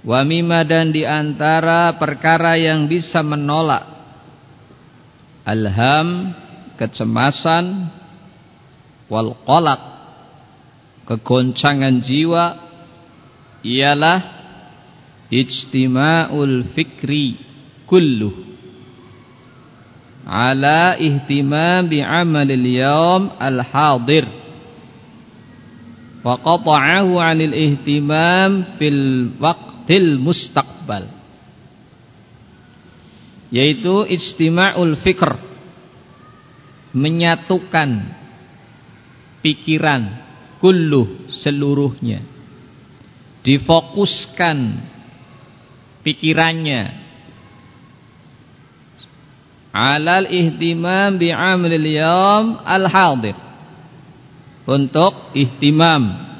Wa mimma dan di antara perkara yang bisa menolak alham, kecemasan, wal qalaq, kegoncangan jiwa ialah ijtima'ul fikri kulluh. Ala ihtimam bi'amalil yawm al-hadir. Wa qata'ahu 'anil ihtimam fil waqt til mustaqbal. Yaitu istima'ul fikr. Menyatukan pikiran kulluh seluruhnya. Difokuskan pikirannya. Alal ihtimam bi'amlil yawm al-hadir. Untuk ihtimam.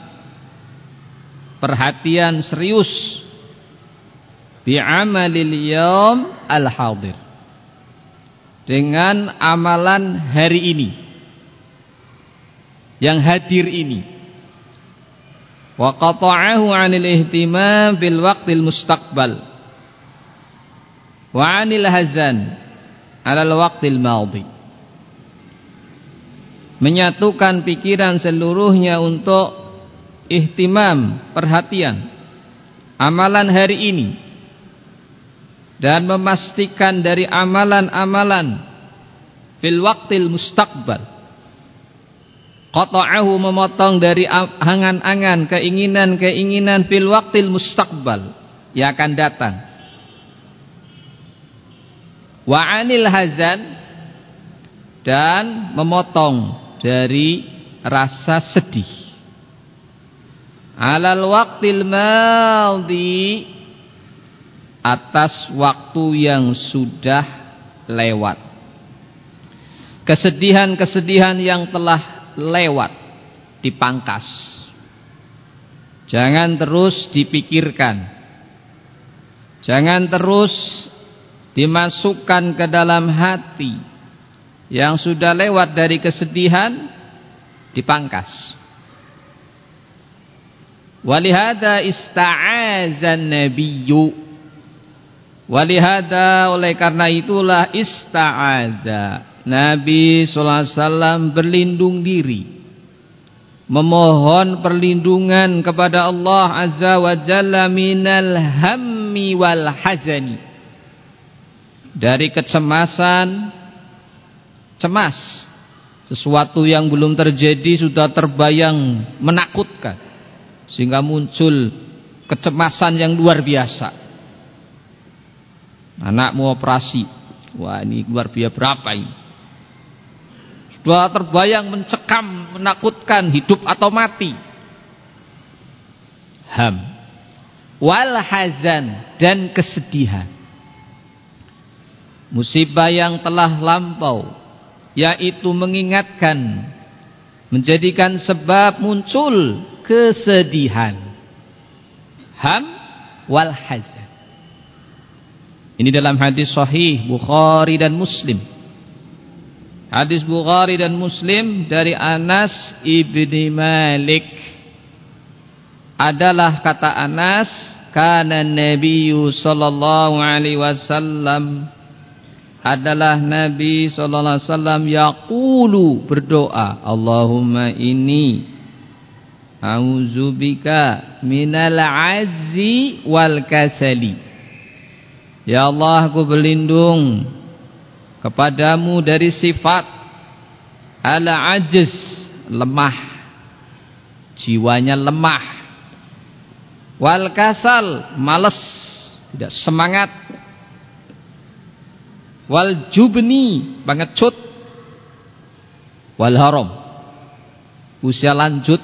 Perhatian serius bi'amalil yawm al-hadir. Dengan amalan hari ini. Yang hadir ini. Wa qata'ahu 'anil ihtimam bil waqtil mustaqbal. Wa 'anil hazan 'alal waqtil madhi. Menyatukan pikiran seluruhnya untuk ihtimam perhatian. Amalan hari ini dan memastikan dari amalan-amalan fil waqtil mustaqbal. Qata'ahu memotong dari angan-angan keinginan-keinginan fil waqtil mustaqbal yang akan datang. Wa anil hazan dan memotong dari rasa sedih. Alal waqtil madhi atas waktu yang sudah lewat. Kesedihan-kesedihan yang telah lewat dipangkas. Jangan terus dipikirkan. Jangan terus dimasukkan ke dalam hati yang sudah lewat dari kesedihan dipangkas. Walihada ista'azan nabiyyu Walihada oleh karena itulah ista'adha. Nabi SAW berlindung diri. Memohon perlindungan kepada Allah Azza wa Jalla minal hammi wal hazani. Dari kecemasan, cemas. Sesuatu yang belum terjadi sudah terbayang menakutkan. Sehingga muncul kecemasan yang luar biasa Anakmu operasi. Wah ini luar biasa berapa ini? Sudah terbayang mencekam, menakutkan hidup atau mati. Ham. Wal hazan dan kesedihan. Musibah yang telah lampau yaitu mengingatkan menjadikan sebab muncul kesedihan. Ham wal hazan. Ini dalam hadis sahih Bukhari dan Muslim. Hadis Bukhari dan Muslim dari Anas ibni Malik. Adalah kata Anas kana Nabi sallallahu alaihi wasallam. Adalah Nabi sallallahu alaihi wasallam yaqulu berdoa Allahumma inni a'udzubika minal azzi wal kasali Ya Allah aku berlindung kepadamu dari sifat ala ajiz lemah. Jiwanya lemah. Wal kasal males tidak semangat. Wal jubni pengecut. Wal haram usia lanjut.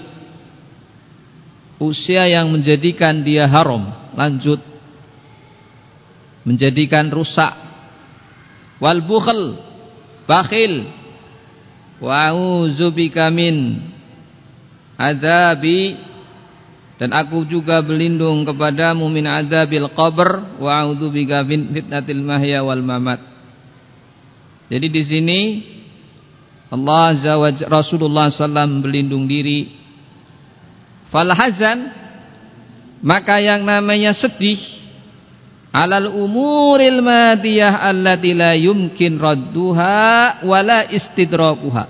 Usia yang menjadikan dia haram lanjut menjadikan rusak. Wal bukhl bakhil. Wa a'udzubika min adzabi dan aku juga berlindung kepadamu min adzabil qabr. Wa a'udzubika min fitnatil mahya wal mamat. Jadi di sini Allah Azza wa Rasulullah sallam berlindung diri. Fal hazan maka yang namanya sedih alal umuril madiyah allati la yumkin radduha wala istidrakuha.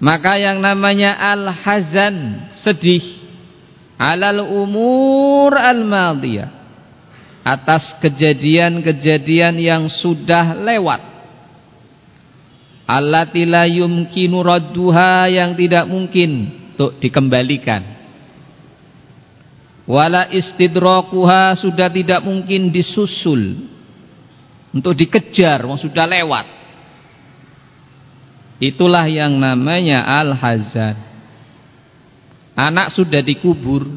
Maka yang namanya al hazan sedih. Alal umur al madiyah atas kejadian-kejadian yang sudah lewat. Allati la yumkinu radduha yang tidak mungkin untuk dikembalikan wala istidrakuha sudah tidak mungkin disusul. Untuk dikejar wong sudah lewat. Itulah yang namanya al-hazan. Anak sudah dikubur.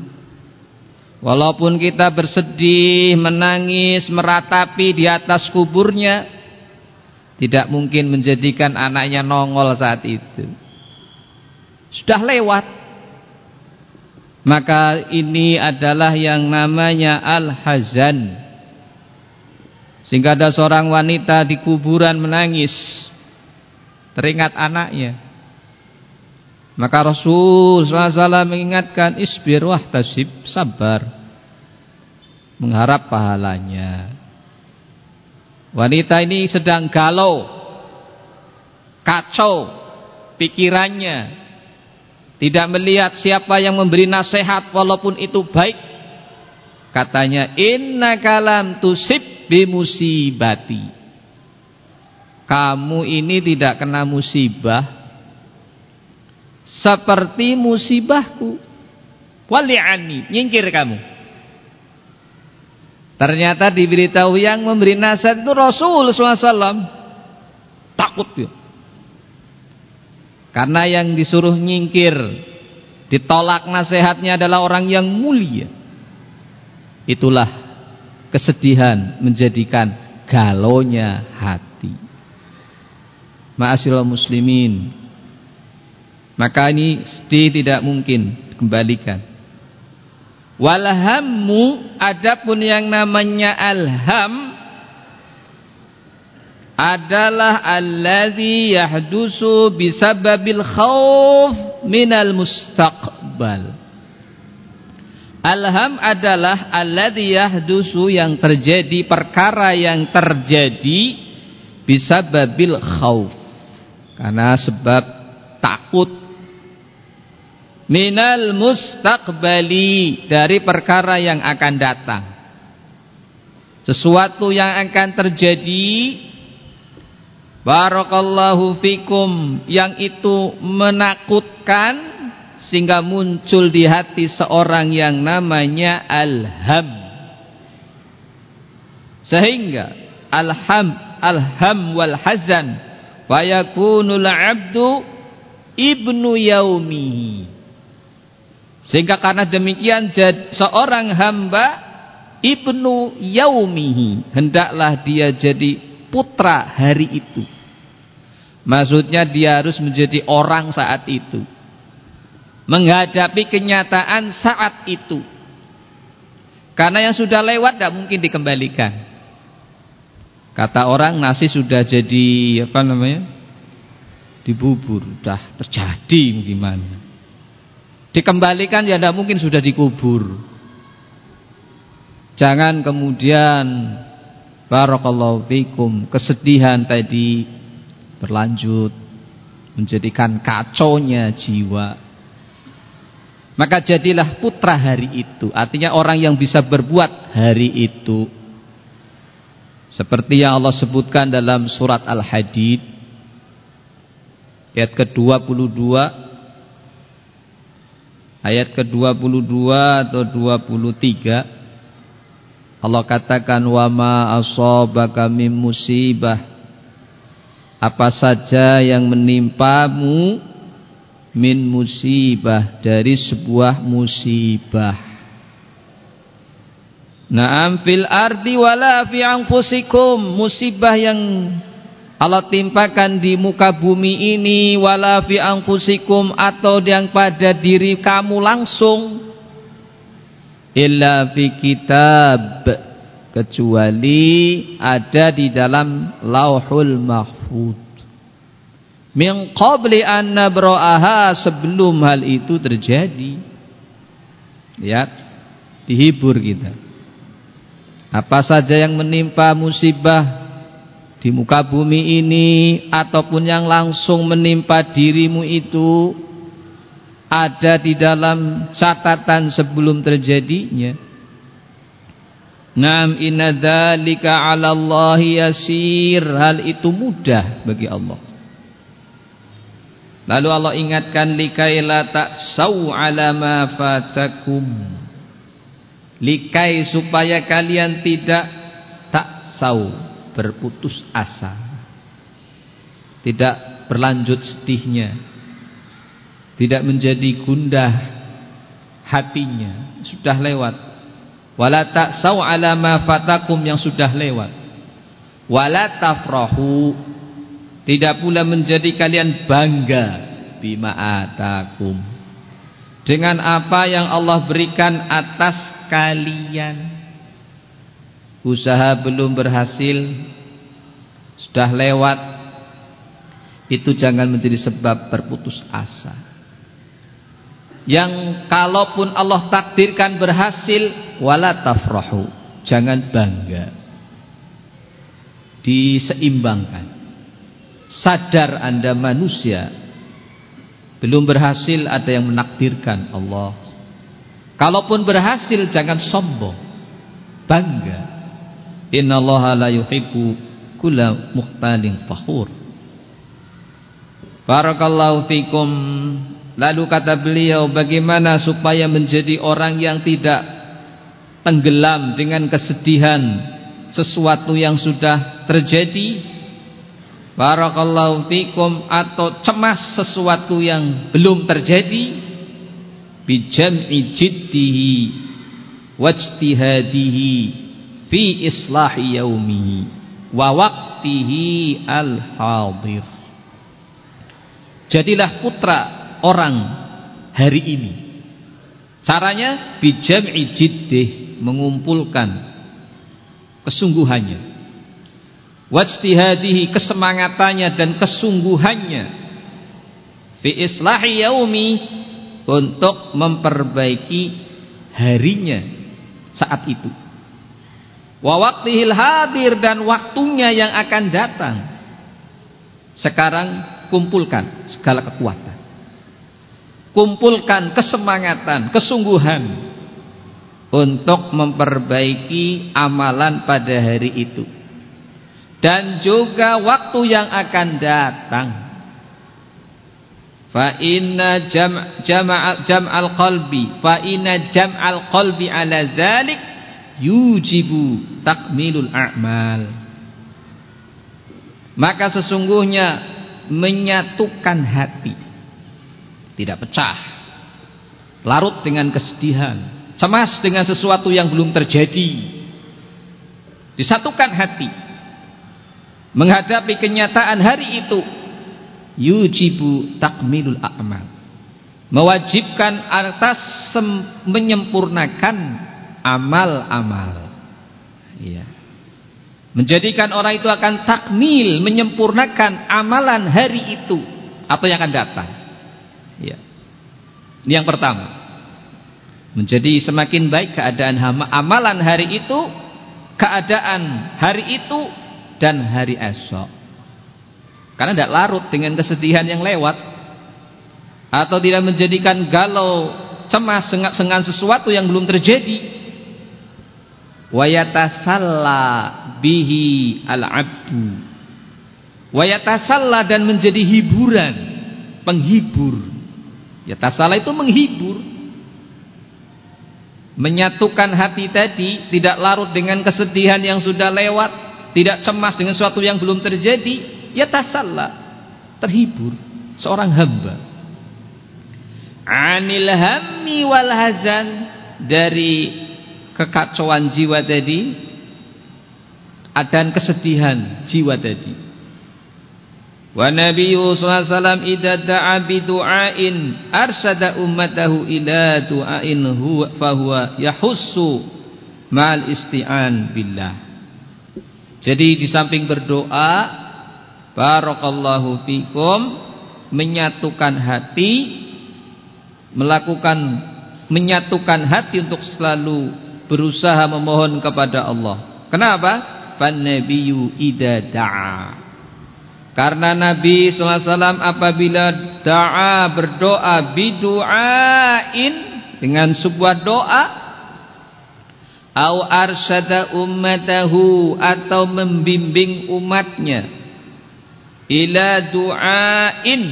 Walaupun kita bersedih menangis meratapi di atas kuburnya tidak mungkin menjadikan anaknya nongol saat itu. Sudah lewat maka ini adalah yang namanya al-hazan. Sehingga ada seorang wanita di kuburan menangis. Teringat anaknya. Maka Rasul SAW mengingatkan isbir wahtasib sabar. Mengharap pahalanya. Wanita ini sedang galau kacau pikirannya tidak melihat siapa yang memberi nasihat walaupun itu baik. Katanya inna kalam tusib bimusibati. Kamu ini tidak kena musibah seperti musibahku. Wali'ani, nyingkir kamu. Ternyata diberitahu yang memberi nasihat itu Rasul SAW. Takut dia. Karena yang disuruh nyingkir Ditolak nasihatnya adalah orang yang mulia. Itulah kesedihan menjadikan galonya hati. Ma'asyiral muslimin Maka ini sedih tidak mungkin kembalikan Walhammu adapun yang namanya alham adalah alladhi yahdusu bisababil khawf minal mustaqbal. Alham adalah alladhi yahdusu yang terjadi perkara yang terjadi bisababil khawf. Karena sebab takut minal mustaqbali dari perkara yang akan datang. Sesuatu yang akan terjadi Barakallahu fikum yang itu menakutkan sehingga muncul di hati seorang yang namanya alham. Sehingga alham alham wal hazan wa yakunul abdu ibnu yaumihi. Sehingga karena demikian seorang hamba ibnu yaumihi hendaklah dia jadi putra hari itu. Maksudnya dia harus menjadi orang saat itu. Menghadapi kenyataan saat itu. Karena yang sudah lewat tidak mungkin dikembalikan. Kata orang nasi sudah jadi apa namanya? Dibubur, sudah terjadi gimana? Dikembalikan ya tidak mungkin sudah dikubur. Jangan kemudian Barakallahu fikum. Kesedihan tadi berlanjut Menjadikan kaconya jiwa. Maka jadilah putra hari itu. Artinya orang yang bisa berbuat hari itu. Seperti yang Allah sebutkan dalam surat Al-Hadid Ayat ke-22. Ayat ke-22 atau 23 Allah katakan wa ma asabaka min musibah. Apa saja yang menimpamu min musibah dari sebuah musibah. Naam fil ardi wala fi anfusikum. Musibah yang Allah timpakan di muka bumi ini wala fi anfusikum atau yang pada diri kamu langsung illa fi kitab. Kecuali ada di dalam lauhul mahfud. Min qabli an nabra'aha sebelum hal itu terjadi. Lihat dihibur kita. Apa saja yang menimpa musibah di muka bumi ini ataupun yang langsung menimpa dirimu itu ada di dalam catatan sebelum terjadinya. Naam inna dzalika 'ala Allah yasir. Hal itu mudah bagi Allah. Lalu Allah ingatkan likaila ta'sau 'ala ma fatakum. Likai supaya kalian tidak tak sau berputus asa. Tidak berlanjut sedihnya tidak menjadi gundah hatinya sudah lewat. Wala ta'sau ala ma fatakum yang sudah lewat. Wala tafrahu tidak pula menjadi kalian bangga bima atakum. Dengan apa yang Allah berikan atas kalian. Usaha belum berhasil sudah lewat. Itu jangan menjadi sebab berputus asa yang kalaupun Allah takdirkan berhasil wala tafrahu. Jangan bangga. Diseimbangkan. Sadar anda manusia belum berhasil ada yang menakdirkan Allah. Kalaupun berhasil jangan sombong. Bangga. Innallaha la yuhibbu kulla mukhtalin fakhur barakallahu fikum Lalu kata beliau bagaimana supaya menjadi orang yang tidak tenggelam dengan kesedihan sesuatu yang sudah terjadi? Barakallahu fikum atau cemas sesuatu yang belum terjadi? Bijam'i jiddihi wajtihadihi fi islahi yaumihi wa waqtihi al-hadir. Jadilah putra orang hari ini. Caranya bijam'i jiddih mengumpulkan kesungguhannya. Wajtihadihi kesemangatannya dan kesungguhannya fi islahi yaumi untuk memperbaiki harinya saat itu. Wa waqtihil hadir dan waktunya yang akan datang. Sekarang kumpulkan segala kekuatan kumpulkan kesemangatan, kesungguhan untuk memperbaiki amalan pada hari itu. Dan juga waktu yang akan datang. Fa inna jam' jam'al qalbi fa inna jam'al qalbi ala dzalik yujibu takmilul a'mal. Maka sesungguhnya menyatukan hati tidak pecah. Larut dengan kesedihan cemas dengan sesuatu yang belum terjadi. Disatukan hati. Menghadapi kenyataan hari itu yujibu takmilul a'mal. Mewajibkan atas menyempurnakan amal-amal. Ya menjadikan orang itu akan takmil menyempurnakan amalan hari itu. Atau yang akan datang Ya. Ini yang pertama. Menjadi semakin baik keadaan amalan hari itu, keadaan hari itu dan hari esok. Karena tidak larut dengan kesedihan yang lewat atau tidak menjadikan galau, cemas, sengat-sengan sesuatu yang belum terjadi. Wayatasalla bihi al-abdu. Wayatasalla dan menjadi hiburan, penghibur Ya tasalah itu menghibur. Menyatukan hati tadi tidak larut dengan kesedihan yang sudah lewat, tidak cemas dengan sesuatu yang belum terjadi, ya tasalah terhibur seorang hamba. Anil hammi wal hazan dari kekacauan jiwa tadi dan kesedihan jiwa tadi. Wa Nabi sallallahu alaihi wasallam idza da'a bi du'ain arsada ummatahu ila du'ain huwa fahuwa yahussu ma'al isti'an billah. Jadi di samping berdoa barakallahu fikum menyatukan hati melakukan menyatukan hati untuk selalu berusaha memohon kepada Allah. Kenapa? Pan nabiyyu idza da'a. Karena Nabi SAW apabila da'a berdoa bidu'ain dengan sebuah doa au arsada ummatahu atau membimbing umatnya ila du'ain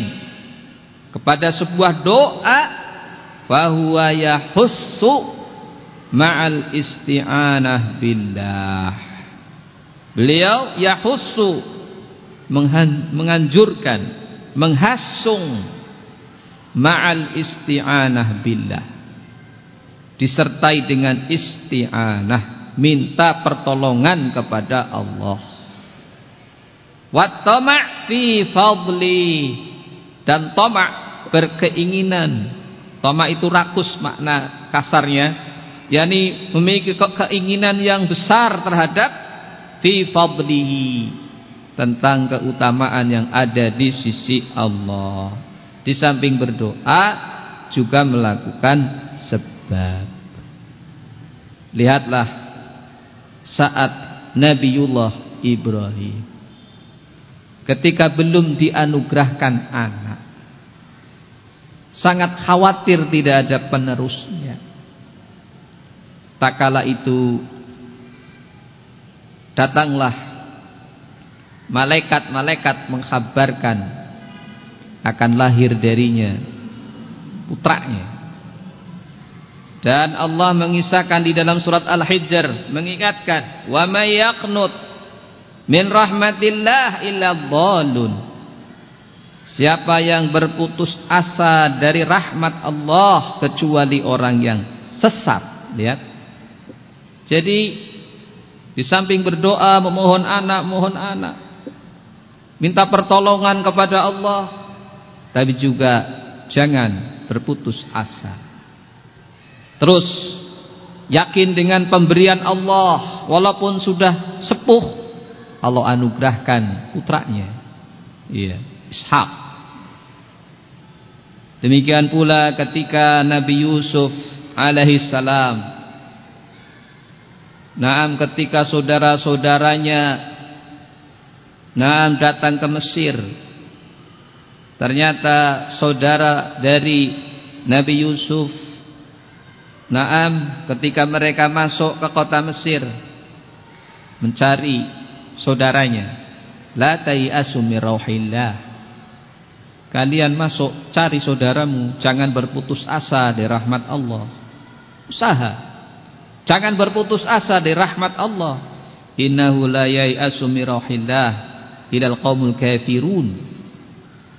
kepada sebuah doa fahuwa yahussu ma'al isti'anah billah. Beliau yahussu menganjurkan menghasung ma'al isti'anah billah. Disertai dengan isti'anah minta pertolongan kepada Allah. Wa tama' fi fadli dan tamak berkeinginan. Tamak itu rakus makna kasarnya yakni memiliki keinginan yang besar terhadap fi fadlihi tentang keutamaan yang ada di sisi Allah. Di samping berdoa juga melakukan sebab. Lihatlah saat Nabiullah Ibrahim. Ketika belum dianugerahkan anak sangat khawatir tidak ada penerusnya. Tak kala itu datanglah malaikat-malaikat mengkhabarkan akan lahir darinya putranya. Dan Allah mengisahkan di dalam surat Al-Hijr mengingatkan wa may yaqnut min rahmatillah illa dhalun. Siapa yang berputus asa dari rahmat Allah kecuali orang yang sesat lihat. Jadi di samping berdoa memohon anak mohon anak minta pertolongan kepada Allah. Tapi juga jangan berputus asa. Terus yakin dengan pemberian Allah walaupun sudah sepuh Allah anugerahkan putranya. Iya Ishak. Demikian pula ketika Nabi Yusuf alaihi salam. Naam ketika saudara-saudaranya Naam datang ke Mesir. Ternyata saudara dari Nabi Yusuf Naam ketika mereka masuk ke kota Mesir Mencari saudaranya. La mirauhillah kalian masuk cari saudaramu jangan berputus asa dari rahmat Allah. Usaha. Jangan berputus asa dari rahmat Allah. Innahu la mirauhillah ilal qaumul kafirun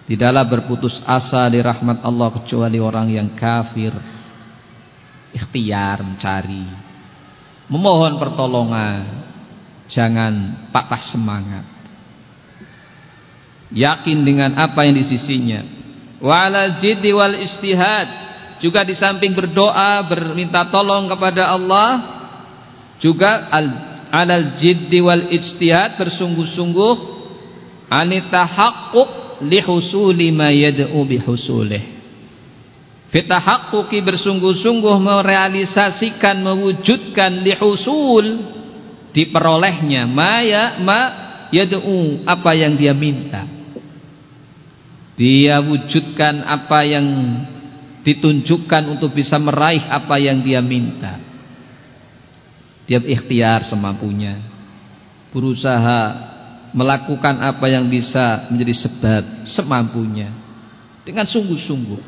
tidaklah berputus asa dari rahmat Allah kecuali orang yang kafir ikhtiar mencari memohon pertolongan Jangan patah semangat. Yakin dengan apa yang di sisinya. Wala jiddi wal istihad. Juga di samping berdoa, berminta tolong kepada Allah. Juga al alal jiddi wal ijtihad bersungguh-sungguh anita haqquk lihusuli ma yad'u bihusulih. Fitahaqquqi bersungguh-sungguh merealisasikan mewujudkan lihusul diperolehnya maya ma yad'u apa yang dia minta dia wujudkan apa yang ditunjukkan untuk bisa meraih apa yang dia minta dia ikhtiar semampunya berusaha melakukan apa yang bisa menjadi sebab semampunya. Dengan sungguh-sungguh.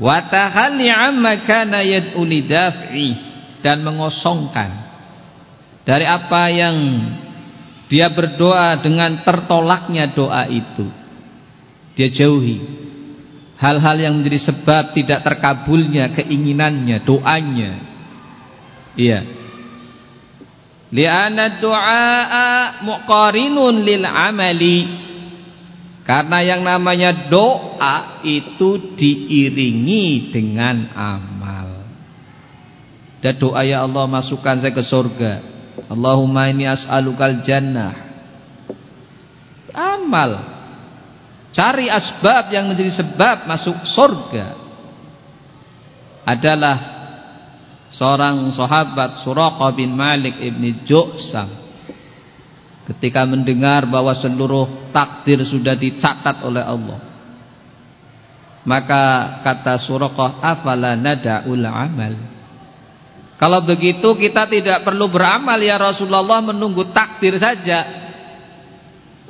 Wa tahalli amma kana yad'u lidaf'i dan mengosongkan dari apa yang dia berdoa dengan tertolaknya doa itu. Dia jauhi hal-hal yang menjadi sebab tidak terkabulnya keinginannya doanya. Iya li'anna du'a muqarinun lil amali karena yang namanya doa itu diiringi dengan amal dan doa ya Allah masukkan saya ke surga Allahumma inni as'alukal jannah. Amal. Cari asbab yang menjadi sebab masuk surga. adalah seorang sahabat Suraqah bin Malik ibni Ju'sam. Ketika mendengar bahwa seluruh takdir sudah dicatat oleh Allah. Maka kata Suraqah afala nada'ul amal? Kalau begitu kita tidak perlu beramal ya Rasulullah menunggu takdir saja.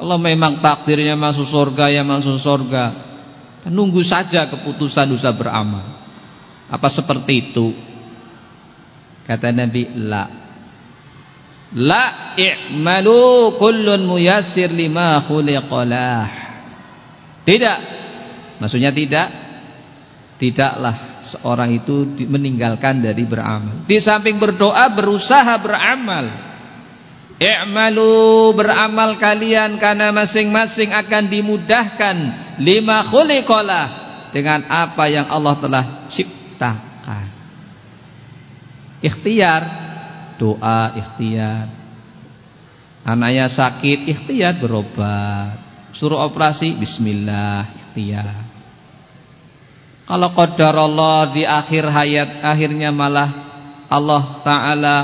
Kalau memang takdirnya masuk surga ya masuk surga. Nunggu saja keputusan usah beramal. Apa seperti itu kata Nabi la la i'malu kullun muyassir lima khuliqalah tidak Maksudnya tidak tidaklah seorang itu meninggalkan dari beramal. Di samping berdoa berusaha beramal. I'malu beramal kalian karena masing-masing akan dimudahkan lima khuliqalah dengan apa yang Allah telah ciptakan. Ikhtiar doa ikhtiar. Anaknya sakit ikhtiar berobat. Suruh operasi bismillah ikhtiar. Kalau qadar Allah di akhir hayat akhirnya malah Allah Ta'ala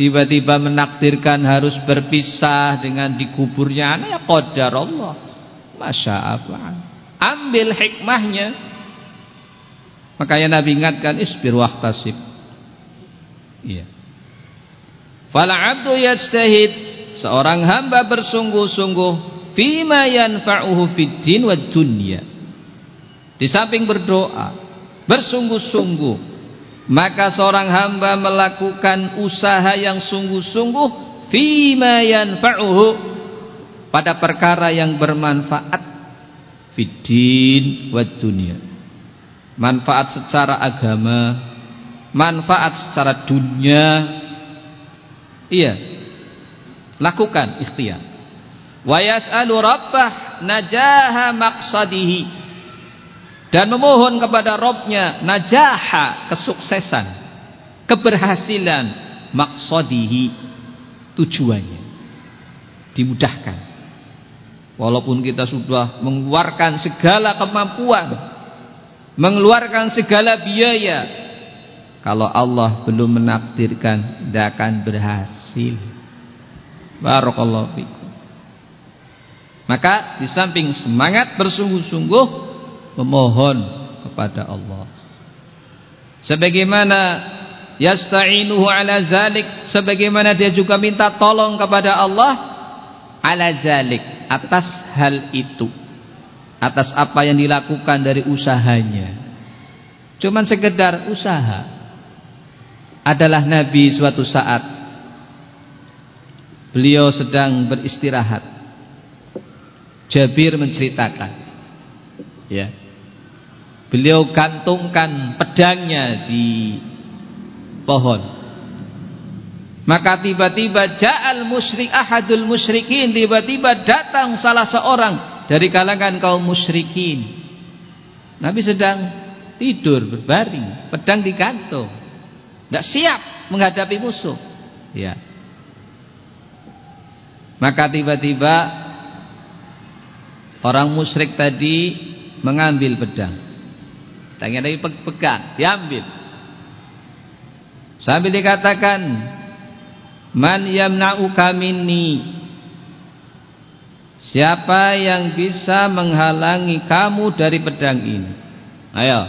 tiba-tiba menakdirkan harus berpisah dengan dikuburnya anak ya qadar Allah. Masya Allah. Ambil hikmahnya. Makanya Nabi ingatkan isbir wahtasib. Iya. Fala abdu yastahid seorang hamba bersungguh-sungguh fima yanfa'uhu fid din wa dunya di samping berdoa, bersungguh-sungguh, maka seorang hamba melakukan usaha yang sungguh-sungguh fima yanfa'uhu pada perkara yang bermanfaat fiddin wa dunia. Manfaat secara agama, manfaat secara dunia. Iya. Lakukan ikhtiar. Wa yas'alu rabbah najaha maqsadihi dan memohon kepada Robnya najaha kesuksesan keberhasilan maksodihi tujuannya dimudahkan walaupun kita sudah mengeluarkan segala kemampuan mengeluarkan segala biaya kalau Allah belum menakdirkan tidak akan berhasil. Barakallahu fikum. Maka di samping semangat bersungguh-sungguh memohon kepada Allah. Sebagaimana yasta'inuhu ala zalik sebagaimana dia juga minta tolong kepada Allah ala zalik atas hal itu. Atas apa yang dilakukan dari usahanya. Cuman sekedar usaha adalah Nabi suatu saat beliau sedang beristirahat Jabir menceritakan ya Beliau gantungkan pedangnya di pohon. Maka tiba-tiba ja'al musyrik ahadul musyrikin tiba-tiba datang salah seorang dari kalangan kaum musyrikin. Nabi sedang tidur berbaring, pedang digantung. Tidak siap menghadapi musuh. Ya. Maka tiba-tiba orang musyrik tadi mengambil pedang. Tangan Nabi pegang, diambil. Sambil dikatakan, Man yamna'uka minni. Siapa yang bisa menghalangi kamu dari pedang ini? Ayo.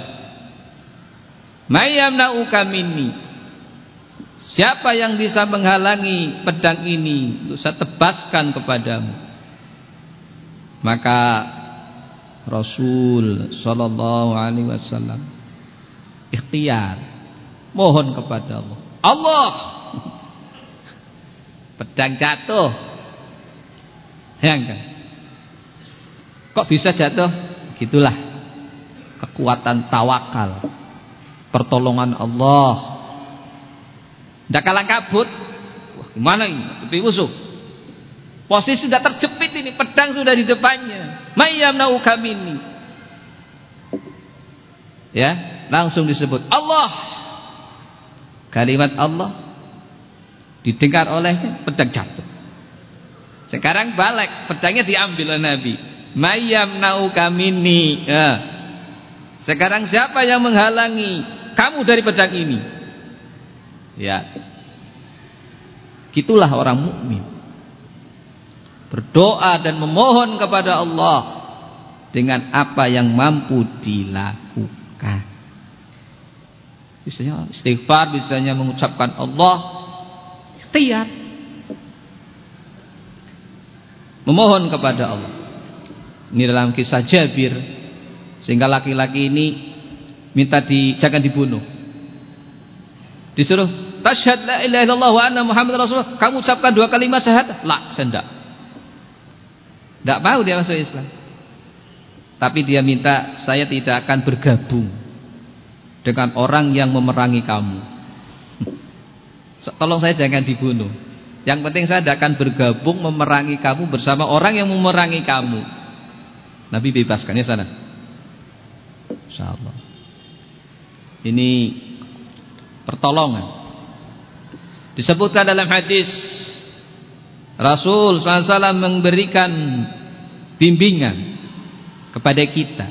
Man yamna'uka minni. Siapa yang bisa menghalangi pedang ini untuk saya tebaskan kepadamu? Maka Rasul sallallahu alaihi wasallam ikhtiar mohon kepada Allah Allah pedang jatuh. Ya enggak? Kok bisa jatuh? Gitulah kekuatan tawakal pertolongan Allah tidak kalah kabut wah gimana ini tapi musuh Posisi sudah terjepit ini, pedang sudah di depannya. Mayyamna'u kamini. Ya, langsung disebut Allah. Kalimat Allah didengar olehnya, pedang jatuh. Sekarang balik, pedangnya diambil oleh Nabi. Mayyamna'u kamini. Ya. Sekarang siapa yang menghalangi kamu dari pedang ini. Ya. Gitulah orang mukmin. Berdoa dan memohon kepada Allah dengan apa yang mampu dilakukan. Bisanya istighfar, bisanya mengucapkan Allah ikhtiar. Memohon kepada Allah. Ini dalam kisah Jabir sehingga laki-laki ini minta di jangan dibunuh. Disuruh tasyhad la ilaha illallah wa anna muhammad rasulullah. Kamu ucapkan dua kalimat syahadat. La, saya tidak. Mau dia masuk Islam. Tapi dia minta saya tidak akan bergabung dengan orang yang memerangi kamu. Tolong saya jangan dibunuh. Yang penting saya tidak akan bergabung memerangi kamu bersama orang yang memerangi kamu. Nabi bebaskan ya sana. Insyaallah. Ini pertolongan. Disebutkan dalam hadis Rasul SAW memberikan bimbingan kepada kita.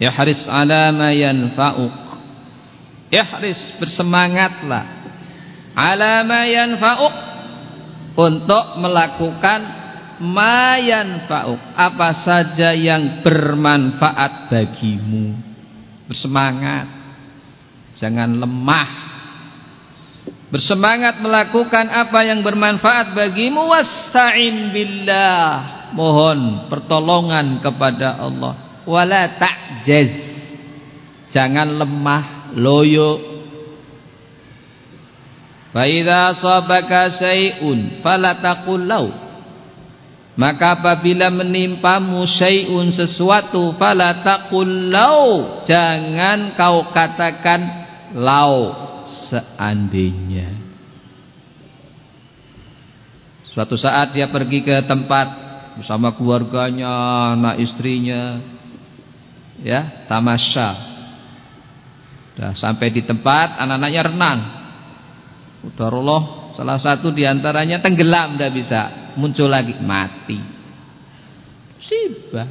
Ya haris ala ma yanfa'uk. haris bersemangatlah ala ma yanfa'uk untuk melakukan ma yanfa'uk, apa saja yang bermanfaat bagimu. Bersemangat. Jangan lemah. Bersemangat melakukan apa yang bermanfaat bagimu. Wasta'in billah. Mohon pertolongan kepada Allah. Wala ta'jaz. Jangan lemah loyo. Fa idza sabaka syai'un fala taqul maka apabila menimpamu syai'un sesuatu fala taqul jangan kau katakan lau seandainya suatu saat dia pergi ke tempat bersama keluarganya, anak istrinya, ya tamasya. Sudah sampai di tempat anak-anaknya renang. Udarullah salah satu di antaranya tenggelam tidak bisa muncul lagi mati. Sibah.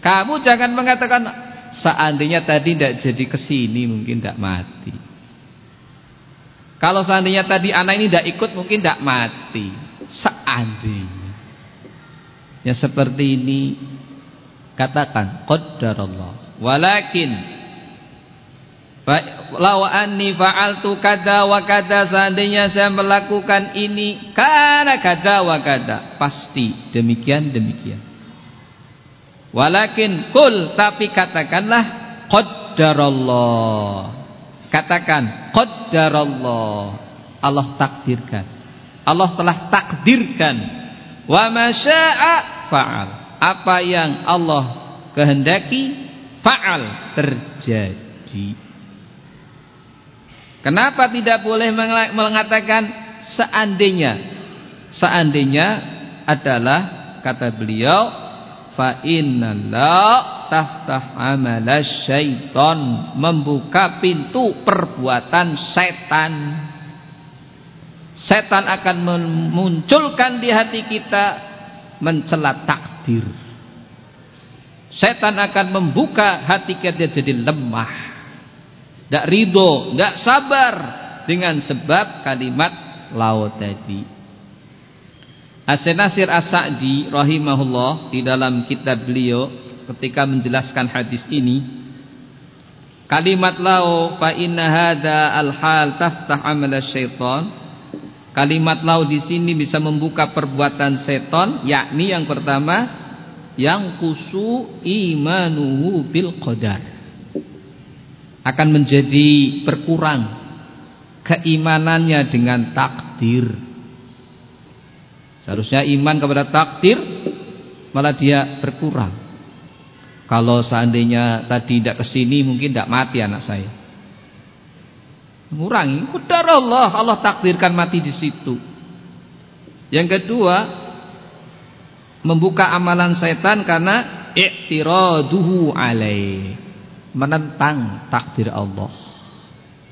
Kamu jangan mengatakan seandainya tadi tidak jadi ke sini mungkin tidak mati. Kalau seandainya tadi anak ini tidak ikut mungkin tidak mati. Seandainya Ya seperti ini katakan qaddarallah. Walakin law anni fa'altu kada wa kada seandainya saya melakukan ini karena kada wa kada pasti demikian demikian. Walakin kul tapi katakanlah qaddarallah. Katakan qaddarallah. Allah takdirkan. Allah telah takdirkan. Wa masya'a fa'al. Apa yang Allah kehendaki fa'al terjadi. Kenapa tidak boleh mengatakan seandainya? Seandainya adalah kata beliau fa innallah taftah amala syaiton membuka pintu perbuatan setan. Setan akan memunculkan di hati kita mencela takdir. Setan akan membuka hati kita jadi lemah. Tidak ridho, tidak sabar dengan sebab kalimat laut tadi. Asenasir As-Sa'di rahimahullah di dalam kitab beliau ketika menjelaskan hadis ini kalimat lau fa inna hadza al-hal taftah amal syaitan Kalimat lau di sini bisa membuka perbuatan seton, yakni yang pertama yang kusu imanuhu bil qadar. Akan menjadi berkurang keimanannya dengan takdir. Seharusnya iman kepada takdir malah dia berkurang. Kalau seandainya tadi tidak ke sini mungkin tidak mati anak saya. Mengurangi kudar Allah, Allah takdirkan mati di situ. Yang kedua, membuka amalan setan karena i'tiraduhu alaih. Menentang takdir Allah.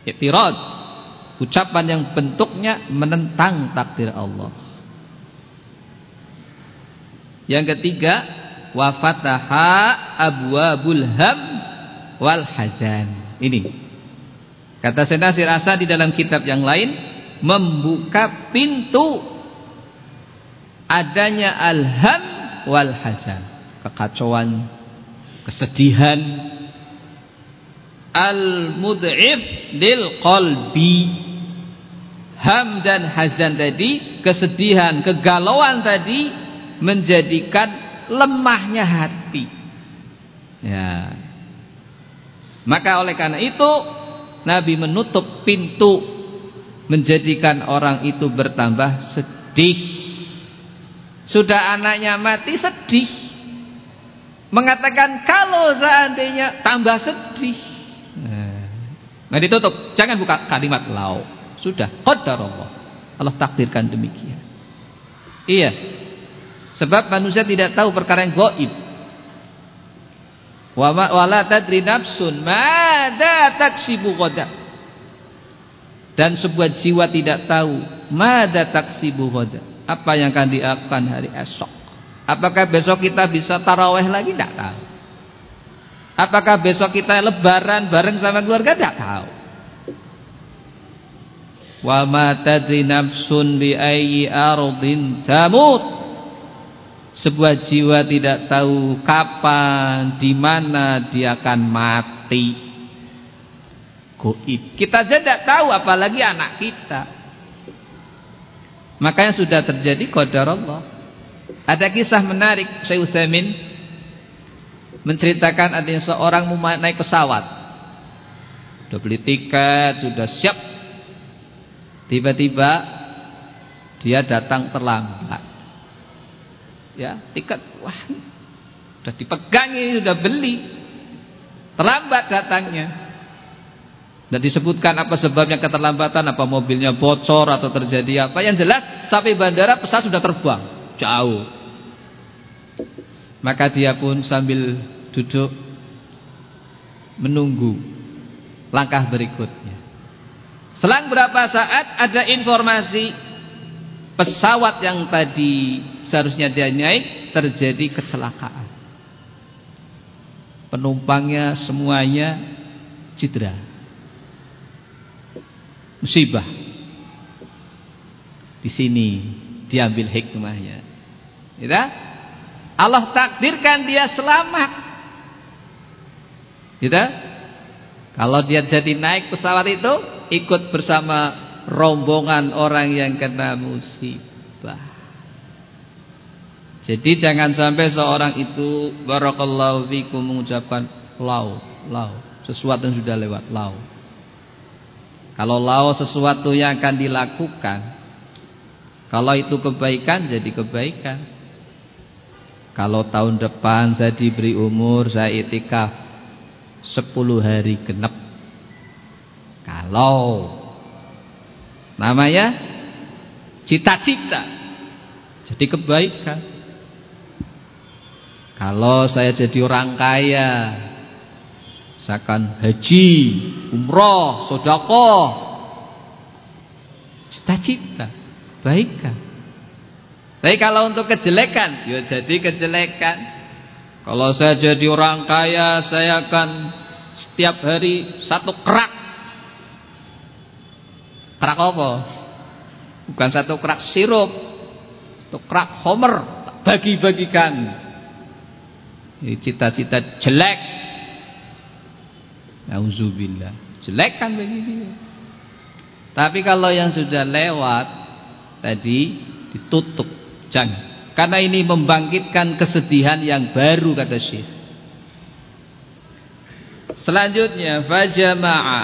I'tirad ucapan yang bentuknya menentang takdir Allah. Yang ketiga, wa fataha abwabul ham wal hazan. Ini. Kata Senasir Asa di dalam kitab yang lain membuka pintu adanya alham wal hazan, kekacauan, kesedihan al-mud'if lil qalbi ham dan hazan tadi kesedihan kegalauan tadi menjadikan lemahnya hati ya maka oleh karena itu Nabi menutup pintu menjadikan orang itu bertambah sedih sudah anaknya mati sedih mengatakan kalau seandainya tambah sedih Nah ditutup, jangan buka kalimat lau. Sudah, qadarullah. Allah takdirkan demikian. Iya. Sebab manusia tidak tahu perkara yang gaib. Wa wala tadri nafsun madza taksibu ghadan. Dan sebuah jiwa tidak tahu madza taksibu ghadan. Apa yang akan diakan hari esok. Apakah besok kita bisa taraweh lagi? Tidak tahu. Apakah besok kita lebaran bareng sama keluarga? Tidak tahu. Wa ma tadri nafsun bi ayyi ardin tamut. Sebuah jiwa tidak tahu kapan, di mana dia akan mati. Goib. Kita saja tidak tahu apalagi anak kita. Makanya sudah terjadi qadar Allah. Ada kisah menarik Syekh Utsaimin menceritakan adanya seorang mau naik pesawat. Sudah beli tiket, sudah siap. Tiba-tiba dia datang terlambat. Ya, tiket wah sudah dipegang ini sudah beli. Terlambat datangnya. Dan disebutkan apa sebabnya keterlambatan, apa mobilnya bocor atau terjadi apa. Yang jelas sampai bandara pesawat sudah terbang jauh. Maka dia pun sambil duduk menunggu langkah berikutnya. Selang berapa saat ada informasi pesawat yang tadi seharusnya dia naik terjadi kecelakaan. Penumpangnya semuanya cedera. Musibah. Di sini diambil hikmahnya. Ya? Allah takdirkan dia selamat. Gitu? Kalau dia jadi naik pesawat itu ikut bersama rombongan orang yang kena musibah. Jadi jangan sampai seorang itu barakallahu fikum mengucapkan lau, lau, sesuatu yang sudah lewat lau. Kalau lau sesuatu yang akan dilakukan, kalau itu kebaikan jadi kebaikan. Kalau tahun depan saya diberi umur Saya itikaf 10 hari genep Kalau Namanya Cita-cita Jadi kebaikan Kalau saya jadi orang kaya Saya akan haji Umroh Sodakoh Cita-cita Baikkan tapi kalau untuk kejelekan, ya jadi kejelekan. Kalau saya jadi orang kaya, saya akan setiap hari satu kerak. Kerak apa? Bukan satu kerak sirup, satu kerak homer, bagi-bagikan. Cita-cita jelek. Nauzubillah. Jelek kan begitu. Tapi kalau yang sudah lewat tadi ditutup Jangan. Karena ini membangkitkan kesedihan yang baru kata Syekh. Selanjutnya fajama'a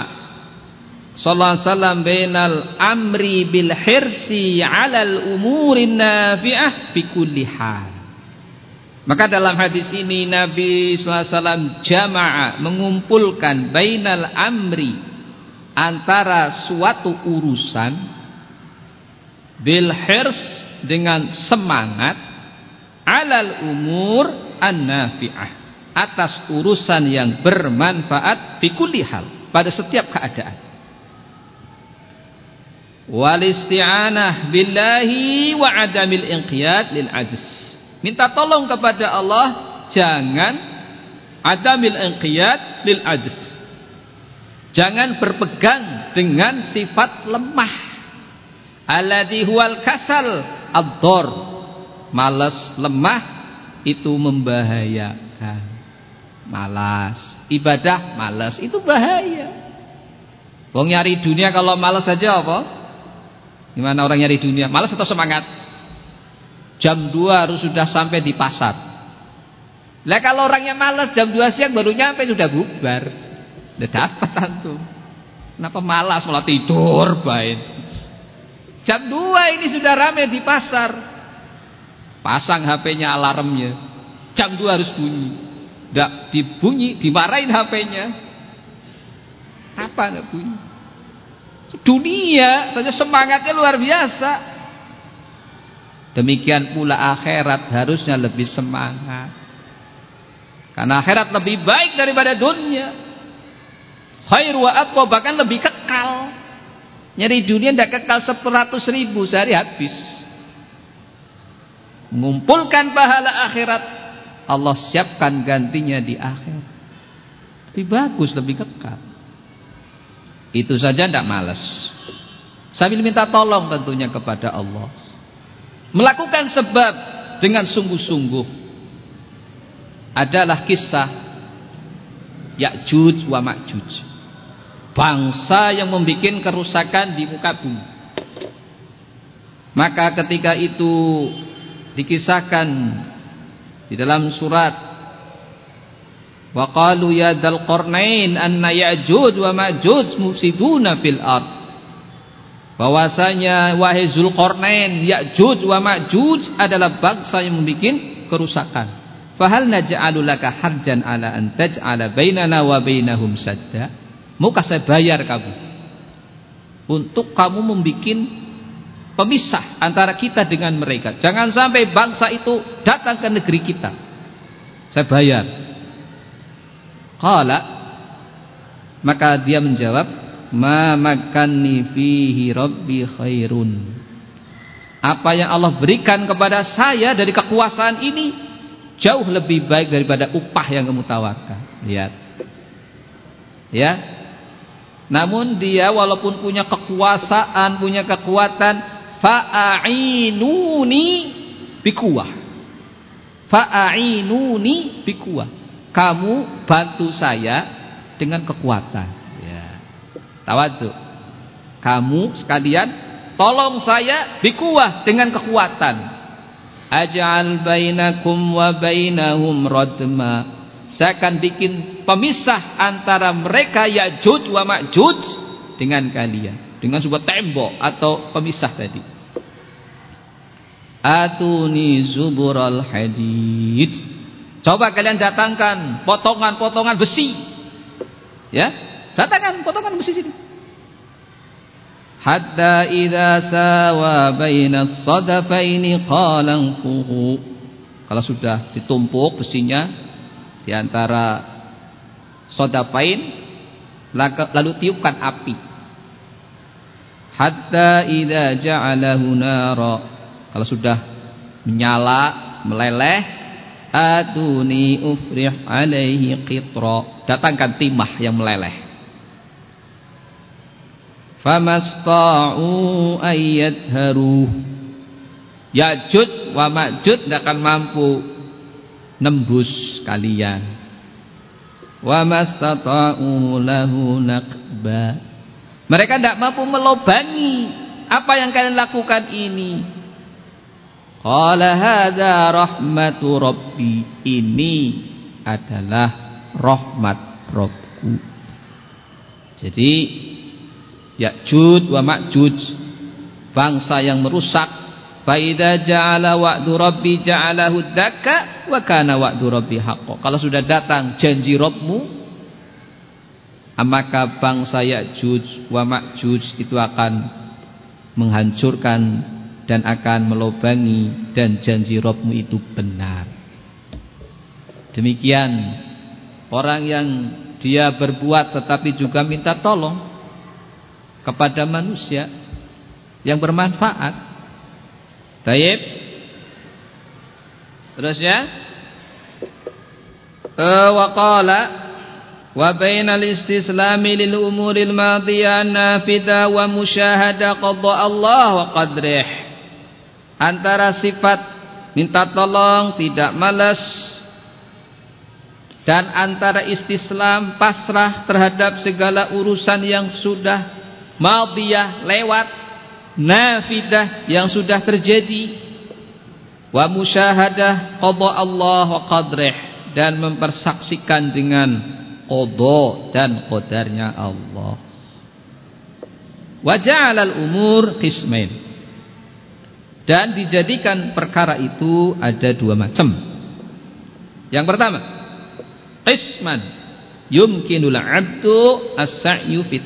sallallahu alaihi wasallam bainal amri bil hirsi 'alal umurin nafi'ah fi kulli hal. Maka dalam hadis ini Nabi SAW jama'a mengumpulkan bainal amri antara suatu urusan bil hirs dengan semangat alal umur an-nafi'ah atas urusan yang bermanfaat fi kulli hal pada setiap keadaan. Wal isti'anah billahi wa adamil inqiyad lil ajz minta tolong kepada Allah jangan adamil inqiyad lil ajz. Jangan berpegang dengan sifat lemah. Alladhi huwal kasal ad-dhar. Malas, lemah itu membahayakan. Malas, ibadah malas itu bahaya. Wong nyari dunia kalau malas saja apa? Gimana orang nyari dunia? Malas atau semangat? Jam 2 harus sudah sampai di pasar. Lah kalau orangnya malas jam 2 siang baru nyampe sudah bubar. Udah dapat antum. Kenapa malas malah tidur baik. Jam 2 ini sudah ramai di pasar. Pasang HP-nya alarmnya. Jam 2 harus bunyi. Enggak dibunyi, dimarahin HP-nya. Apa enggak bunyi? Dunia saja semangatnya luar biasa. Demikian pula akhirat harusnya lebih semangat. Karena akhirat lebih baik daripada dunia. Khair wa aqwa bahkan lebih kekal. Nyari dunia tidak kekal seperatus ribu sehari habis. Mengumpulkan pahala akhirat. Allah siapkan gantinya di akhir. Lebih bagus, lebih kekal. Itu saja tidak malas. Sambil minta tolong tentunya kepada Allah. Melakukan sebab dengan sungguh-sungguh adalah kisah Ya'juj wa Ma'juj. Bangsa yang membuat kerusakan di muka bumi. Maka ketika itu dikisahkan di dalam surat wa qalu ya dal qarnain anna ya'juj wa ma'juj mufsiduna fil ard bahwasanya wahai Zulkarnain Ya'juj wa Ma'juj adalah bangsa yang membuat kerusakan fahal naj'alu laka harjan ala an taj'ala bainana wa bainahum sadda maukah saya bayar kamu untuk kamu membuat pemisah antara kita dengan mereka. Jangan sampai bangsa itu datang ke negeri kita. Saya bayar. Qala maka dia menjawab, "Ma makanni fihi rabbi khairun." Apa yang Allah berikan kepada saya dari kekuasaan ini jauh lebih baik daripada upah yang kamu tawarkan. Lihat. Ya. Namun dia walaupun punya kekuasaan, punya kekuatan, fa'ainuni bikuwah fa'ainuni bikuwah kamu bantu saya dengan kekuatan tawadu kamu sekalian tolong saya bikuwah dengan kekuatan aj'al bainakum wa bainahum radma saya akan bikin pemisah antara mereka Ya'juj wa Ma'juj dengan kalian dengan sebuah tembok atau pemisah tadi. Atuni zubural hadid. Coba kalian datangkan potongan-potongan besi. Ya, datangkan potongan besi sini. Hatta idza sawa baina sadafaini qala fuhu. Kalau sudah ditumpuk besinya di antara sodafain lalu tiupkan api hatta idza ja'alahu nara kalau sudah menyala meleleh atuni ufrih alaihi qitra datangkan timah yang meleleh famasta'u ayyadharu Ya'juj wa Ma'juj tidak akan mampu nembus kalian wa mastata'u lahu naqba mereka tidak mampu melobangi apa yang kalian lakukan ini. Qala hadza rahmatu rabbi. Ini adalah rahmat Rabbku. Jadi Ya'juj wa Ma'juj bangsa yang merusak Faida ja'ala wa'du rabbi ja'alahu dakka wa kana wa'du rabbi haqqo. Kalau sudah datang janji Rabbmu maka bangsa Ya'juj wa Ma'juj itu akan menghancurkan dan akan melobangi dan janji Robmu itu benar. Demikian orang yang dia berbuat tetapi juga minta tolong kepada manusia yang bermanfaat. Taib. Terus ya. E, waqala wa bainal istislami lil umuril madiyah nafida wa musyahada qada Allah wa qadrih antara sifat minta tolong tidak malas dan antara istislam pasrah terhadap segala urusan yang sudah madiyah lewat nafidah yang sudah terjadi wa musyahadah qada Allah wa qadrih dan mempersaksikan dengan qada dan qadarnya Allah. Wa ja'alal umur qismain. Dan dijadikan perkara itu ada dua macam. Yang pertama qisman yumkinul abdu as-sa'yu fi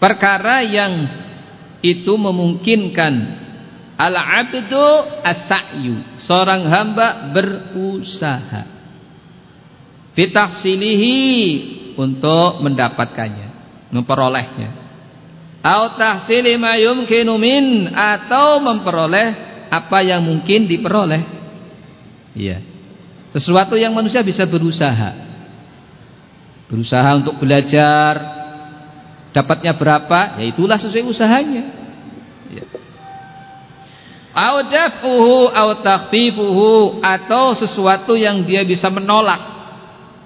perkara yang itu memungkinkan. Al-abdu as-sa'yu. Seorang hamba berusaha. Fitahsilihi untuk mendapatkannya. Memperolehnya. Au tahsili ma yumkinu min. Atau memperoleh apa yang mungkin diperoleh. Iya. Sesuatu yang manusia bisa berusaha. Berusaha untuk belajar Dapatnya berapa? Ya itulah sesuai usahanya. Ya. Audafuhu atau sesuatu yang dia bisa menolak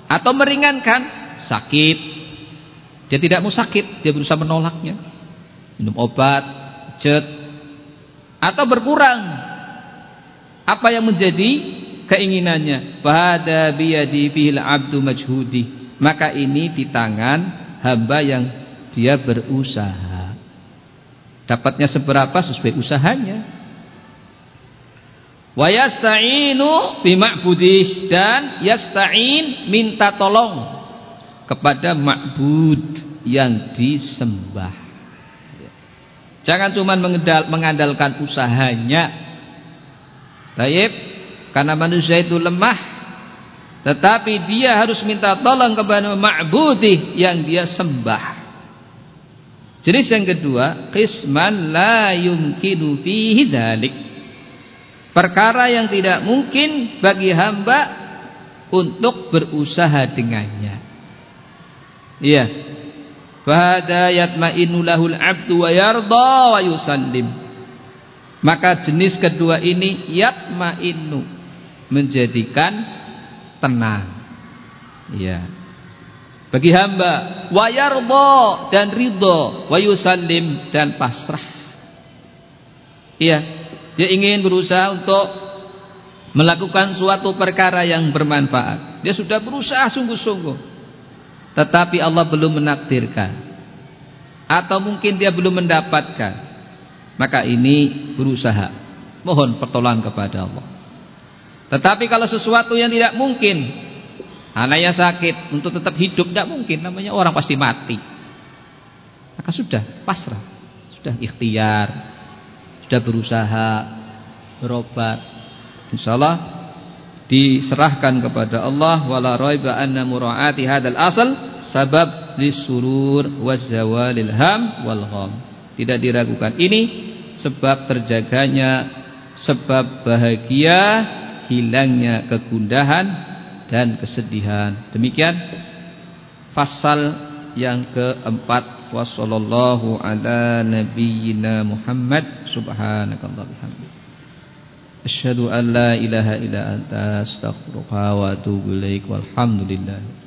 atau meringankan sakit. Dia tidak mau sakit, dia berusaha menolaknya. Minum obat, cet atau berkurang. Apa yang menjadi keinginannya? Pada biyadi fil abdu majhudi. Maka ini di tangan hamba yang dia berusaha. Dapatnya seberapa sesuai usahanya. Wa yasta'inu bima'budih dan yasta'in minta tolong kepada ma'bud yang disembah. Jangan cuma mengandalkan usahanya. Baik, karena manusia itu lemah tetapi dia harus minta tolong kepada ma'budih yang dia sembah. Jenis yang kedua, qisman la yumkinu fihi dzalik. Perkara yang tidak mungkin bagi hamba untuk berusaha dengannya. Iya. Fahada yatma'innu lahul 'abdu wa yarda wa yusallim. Maka jenis kedua ini yatma'innu menjadikan tenang. Iya bagi hamba wa yarda dan ridha wa yusallim dan pasrah. Iya dia ingin berusaha untuk melakukan suatu perkara yang bermanfaat. Dia sudah berusaha sungguh-sungguh. Tetapi Allah belum menakdirkan. Atau mungkin dia belum mendapatkan. Maka ini berusaha. Mohon pertolongan kepada Allah. Tetapi kalau sesuatu yang tidak mungkin Anaknya sakit untuk tetap hidup tidak mungkin namanya orang pasti mati. Maka sudah pasrah, sudah ikhtiar, sudah berusaha berobat. Insyaallah diserahkan kepada Allah wala raiba anna muraati hadzal asal sabab lisurur wazawalil ham wal. Tidak diragukan ini sebab terjaganya sebab bahagia hilangnya kegundahan dan kesedihan. Demikian pasal yang keempat. Wasallallahu ala nabiyyina Muhammad. Subhanakallah bihamdi. Asyhadu an la ilaha illa anta astaghfiruka wa atubu ilaik. Walhamdulillah